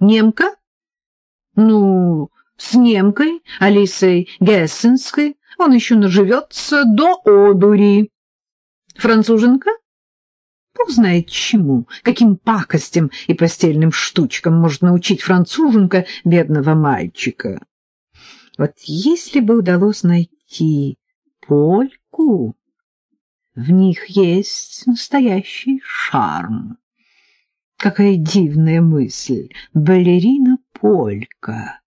Немка? Ну, с немкой, Алисой Гессенской, он еще наживется до одури. Француженка? Бог знает чему, каким пакостям и постельным штучкам может научить француженка бедного мальчика. Вот если бы удалось найти польку, в них есть настоящий шарм. Какая дивная мысль! Балерина-полька!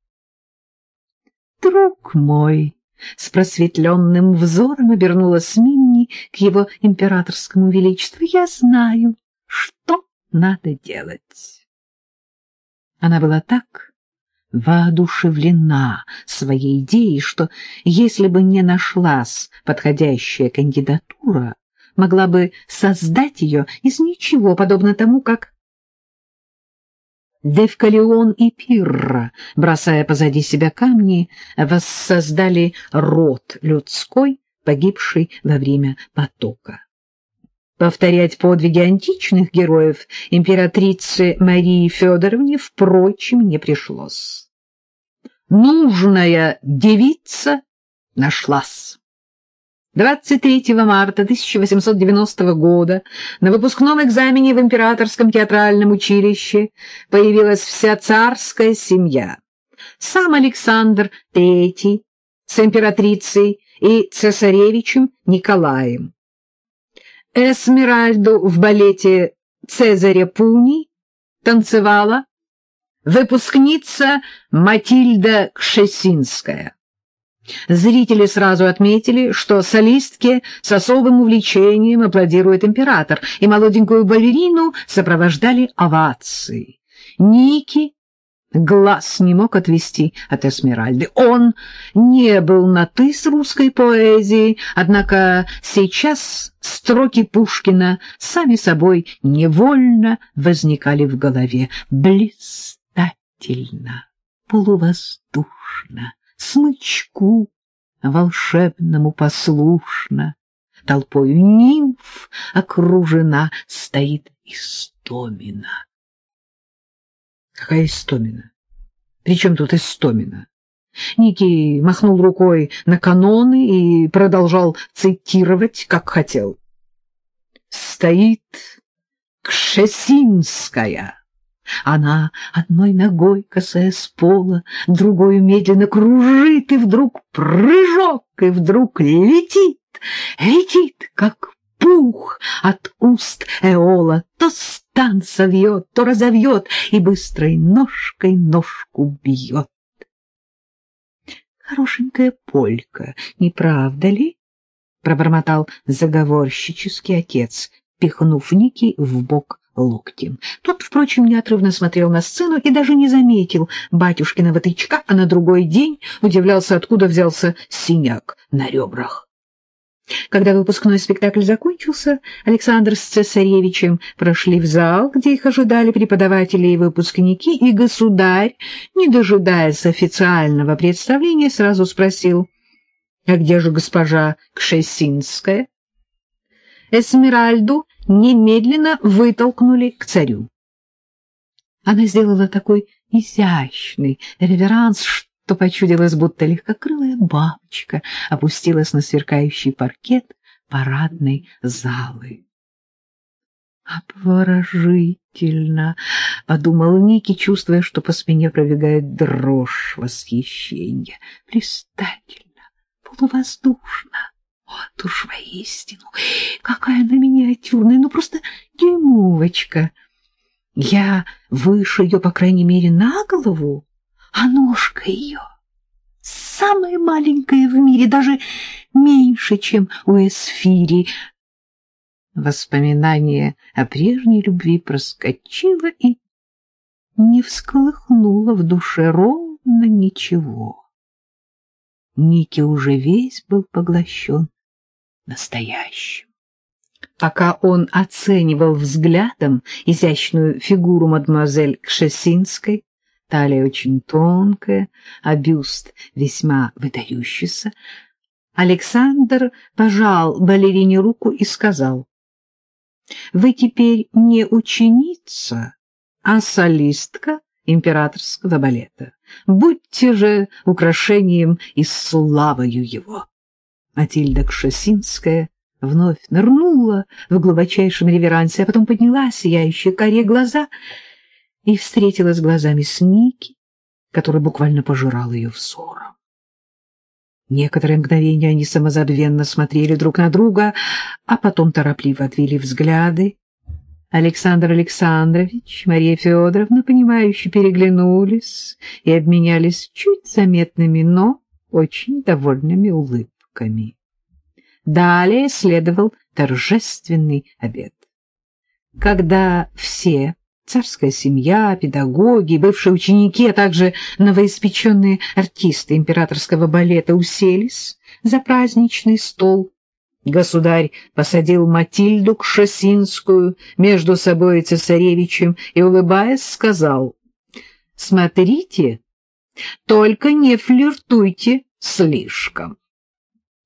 Друг мой! С просветленным взором обернулась Минни к его императорскому величеству. «Я знаю, что надо делать». Она была так воодушевлена своей идеей, что, если бы не нашлась подходящая кандидатура, могла бы создать ее из ничего, подобно тому, как Девкалион и Пирра, бросая позади себя камни, воссоздали род людской, погибший во время потока. Повторять подвиги античных героев императрице Марии Федоровне, впрочем, не пришлось. Нужная девица нашлась. 23 марта 1890 года на выпускном экзамене в Императорском театральном училище появилась вся царская семья. Сам Александр III с императрицей и цесаревичем Николаем. Эсмеральду в балете «Цезаря Пуни» танцевала выпускница Матильда Кшесинская. Зрители сразу отметили, что солистке с особым увлечением аплодирует император, и молоденькую балерину сопровождали овации. Ники глаз не мог отвести от Эсмеральды. Он не был на «ты» с русской поэзией, однако сейчас строки Пушкина сами собой невольно возникали в голове. Блистательно, полувоздушно смычку волшебному послушна, толпою нимф окружена стоит Истомина. Какая Истомина? Причем тут Истомина? Ники махнул рукой на каноны и продолжал цитировать, как хотел. Стоит Кшесинская. Она одной ногой, касаясь пола, другой медленно кружит, и вдруг прыжок, и вдруг летит, летит, как пух от уст Эола, то стан совьет, то разовьет, и быстрой ножкой ножку бьет. Хорошенькая полька, не правда ли? — пробормотал заговорщический отец, пихнув Ники в бок локтем. Тот, впрочем, неотрывно смотрел на сцену и даже не заметил батюшкиного тычка, а на другой день удивлялся, откуда взялся синяк на ребрах. Когда выпускной спектакль закончился, Александр с цесаревичем прошли в зал, где их ожидали преподаватели и выпускники, и государь, не дожидаясь официального представления, сразу спросил, «А где же госпожа Кшесинская?» Эсмеральду немедленно вытолкнули к царю. Она сделала такой изящный реверанс, что почудилось, будто легкокрылая бабочка опустилась на сверкающий паркет парадной залы. «Обворожительно!» — подумал Ники, чувствуя, что по спине пробегает дрожь восхищения. «Блистательно, полувоздушно!» Вот уж воистину, какая она миниатюрная, ну просто дюймовочка. Я выше ее, по крайней мере, на голову, а ножка ее самая маленькая в мире, даже меньше, чем у Эсфири. Воспоминание о прежней любви проскочило и не всколыхнуло в душе ровно ничего. Ники уже весь был поглощен настоящим. Пока он оценивал взглядом изящную фигуру мадемуазель Кшесинской, талия очень тонкая, а бюст весьма выдающийся, Александр пожал балерине руку и сказал, «Вы теперь не ученица, а солистка императорского балета. Будьте же украшением и славою его. Матильда Кшесинская вновь нырнула в глубочайшем реверансе, а потом подняла сияющие карие глаза и встретилась глазами с Ники, который буквально пожирал ее взором. Некоторые мгновения они самозабвенно смотрели друг на друга, а потом торопливо отвели взгляды. Александр Александрович, Мария Федоровна, понимающе переглянулись и обменялись чуть заметными, но очень довольными улыбками. Далее следовал торжественный обед. Когда все Царская семья, педагоги, бывшие ученики, а также новоиспеченные артисты императорского балета уселись за праздничный стол. Государь посадил Матильду Кшасинскую между собой и цесаревичем и, улыбаясь, сказал, «Смотрите, только не флиртуйте слишком».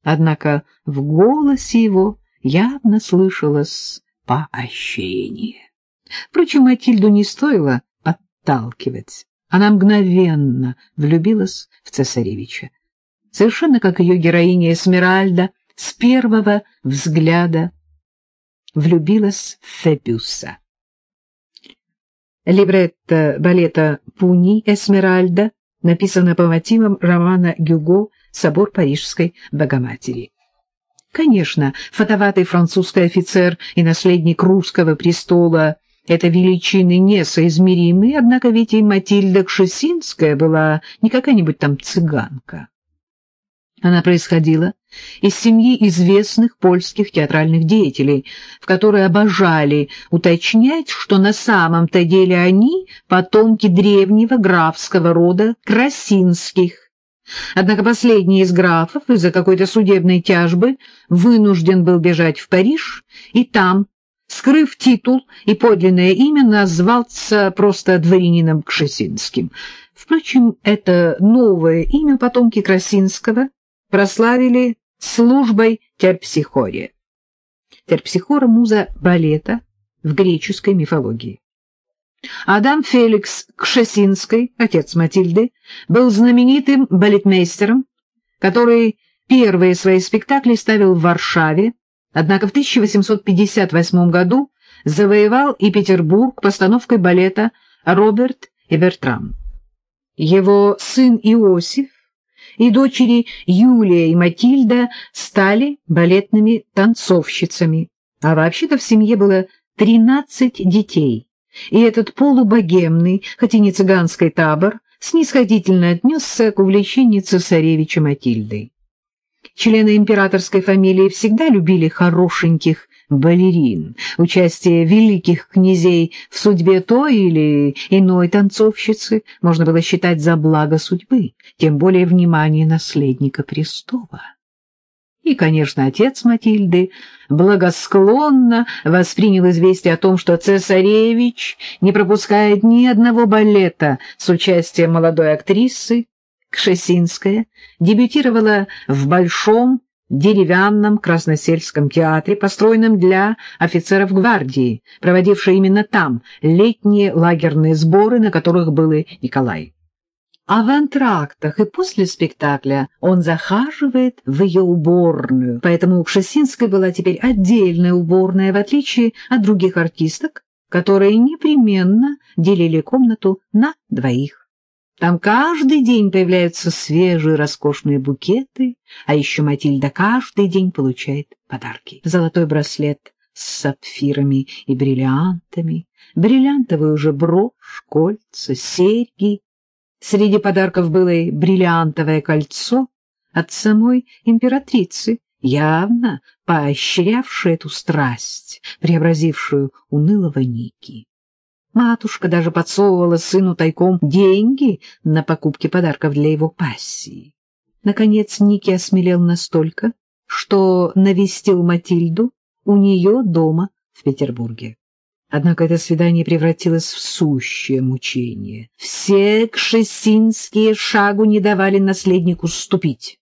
Однако в голосе его явно слышалось поощрение. Впрочем, Матильду не стоило подталкивать. Она мгновенно влюбилась в цесаревича. Совершенно как ее героиня Эсмеральда с первого взгляда влюбилась в Фебюса. Либретто балета «Пуни Эсмеральда» написано по мотивам романа Гюго «Собор Парижской Богоматери». Конечно, фотоватый французский офицер и наследник русского престола это величины несоизмеримые, однако ведь и Матильда Кшесинская была не какая-нибудь там цыганка. Она происходила из семьи известных польских театральных деятелей, в которые обожали уточнять, что на самом-то деле они потомки древнего графского рода Красинских. Однако последний из графов из-за какой-то судебной тяжбы вынужден был бежать в Париж и там скрыв титул и подлинное имя, назвался просто дворянином Кшесинским. Впрочем, это новое имя потомки Красинского прославили службой терпсихоре. Терпсихора — муза балета в греческой мифологии. Адам Феликс Кшесинский, отец Матильды, был знаменитым балетмейстером, который первые свои спектакли ставил в Варшаве Однако в 1858 году завоевал и Петербург постановкой балета «Роберт и Бертрам». Его сын Иосиф и дочери Юлия и Матильда стали балетными танцовщицами, а вообще-то в семье было 13 детей, и этот полубогемный, хоть и не цыганский табор, снисходительно отнесся к увлечению цесаревича Матильдой. Члены императорской фамилии всегда любили хорошеньких балерин. Участие великих князей в судьбе той или иной танцовщицы можно было считать за благо судьбы, тем более внимание наследника престола. И, конечно, отец Матильды благосклонно воспринял известие о том, что цесаревич не пропускает ни одного балета с участием молодой актрисы, Кшесинская дебютировала в Большом деревянном Красносельском театре, построенном для офицеров гвардии, проводившей именно там летние лагерные сборы, на которых был и Николай. А в антрактах и после спектакля он захаживает в ее уборную, поэтому у Кшесинской была теперь отдельная уборная, в отличие от других артисток, которые непременно делили комнату на двоих. Там каждый день появляются свежие роскошные букеты, а еще Матильда каждый день получает подарки. Золотой браслет с сапфирами и бриллиантами, бриллиантовый уже брошь, кольца, серьги. Среди подарков было и бриллиантовое кольцо от самой императрицы, явно поощрявшее эту страсть, преобразившую унылого Ники. Матушка даже подсовывала сыну тайком деньги на покупки подарков для его пассии. Наконец Ники осмелел настолько, что навестил Матильду у нее дома в Петербурге. Однако это свидание превратилось в сущее мучение. Все кшесинские шагу не давали наследнику ступить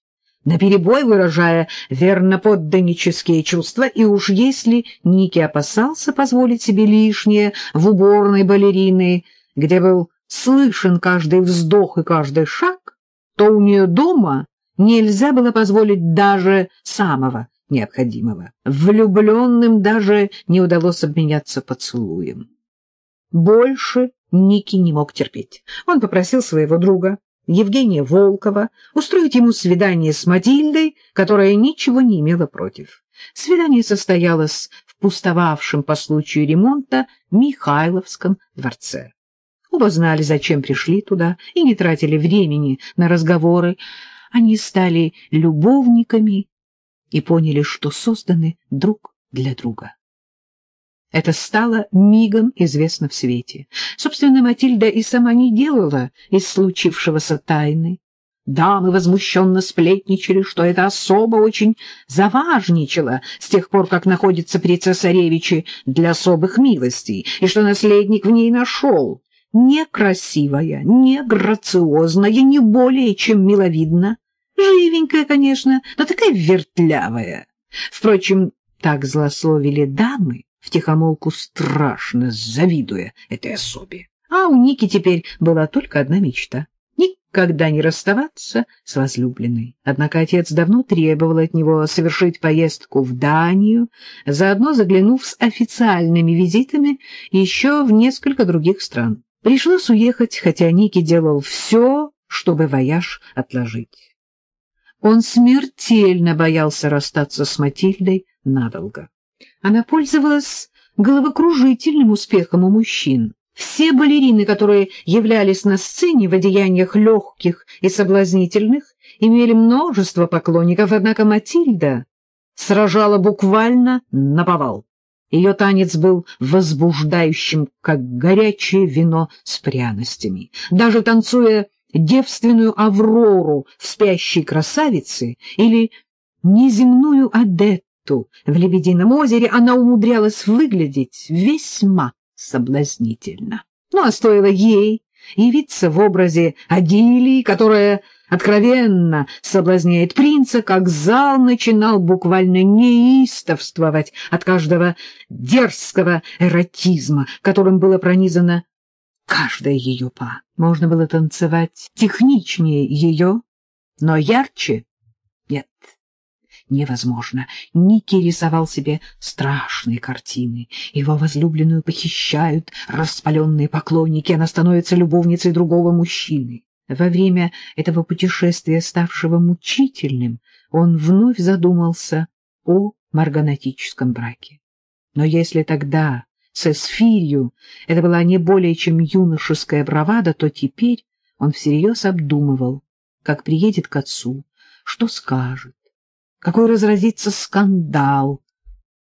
наперебой выражая верноподданнические чувства, и уж если Ники опасался позволить себе лишнее в уборной балерины, где был слышен каждый вздох и каждый шаг, то у нее дома нельзя было позволить даже самого необходимого. Влюбленным даже не удалось обменяться поцелуем. Больше Ники не мог терпеть. Он попросил своего друга, Евгения Волкова, устроить ему свидание с Матильдой, которая ничего не имела против. Свидание состоялось в пустовавшем по случаю ремонта Михайловском дворце. Оба знали, зачем пришли туда, и не тратили времени на разговоры. Они стали любовниками и поняли, что созданы друг для друга. Это стало мигом известно в свете. Собственно, Матильда и сама не делала из случившегося тайны. Дамы возмущенно сплетничали, что это особо очень заважничало с тех пор, как находится при цесаревиче для особых милостей, и что наследник в ней нашел некрасивая, не грациозная, не более чем миловидна, живенькая, конечно, но такая вертлявая. Впрочем, так злословили дамы, втихомолку страшно завидуя этой особе. А у Ники теперь была только одна мечта — никогда не расставаться с возлюбленной. Однако отец давно требовал от него совершить поездку в Данию, заодно заглянув с официальными визитами еще в несколько других стран. Пришлось уехать, хотя Ники делал все, чтобы вояж отложить. Он смертельно боялся расстаться с Матильдой надолго. Она пользовалась головокружительным успехом у мужчин. Все балерины, которые являлись на сцене в одеяниях легких и соблазнительных, имели множество поклонников, однако Матильда сражала буквально на повал. Ее танец был возбуждающим, как горячее вино с пряностями. Даже танцуя девственную Аврору в спящей красавице или неземную Адет, Мальту в Лебедином озере, она умудрялась выглядеть весьма соблазнительно. Ну, а стоило ей явиться в образе Адилии, которая откровенно соблазняет принца, как зал начинал буквально неистовствовать от каждого дерзкого эротизма, которым было пронизано каждая ее па. Можно было танцевать техничнее ее, но ярче невозможно. Ники рисовал себе страшные картины. Его возлюбленную похищают распаленные поклонники, она становится любовницей другого мужчины. Во время этого путешествия, ставшего мучительным, он вновь задумался о марганатическом браке. Но если тогда с Эсфирью это была не более чем юношеская бравада, то теперь он всерьез обдумывал, как приедет к отцу, что скажет, какой разразится скандал,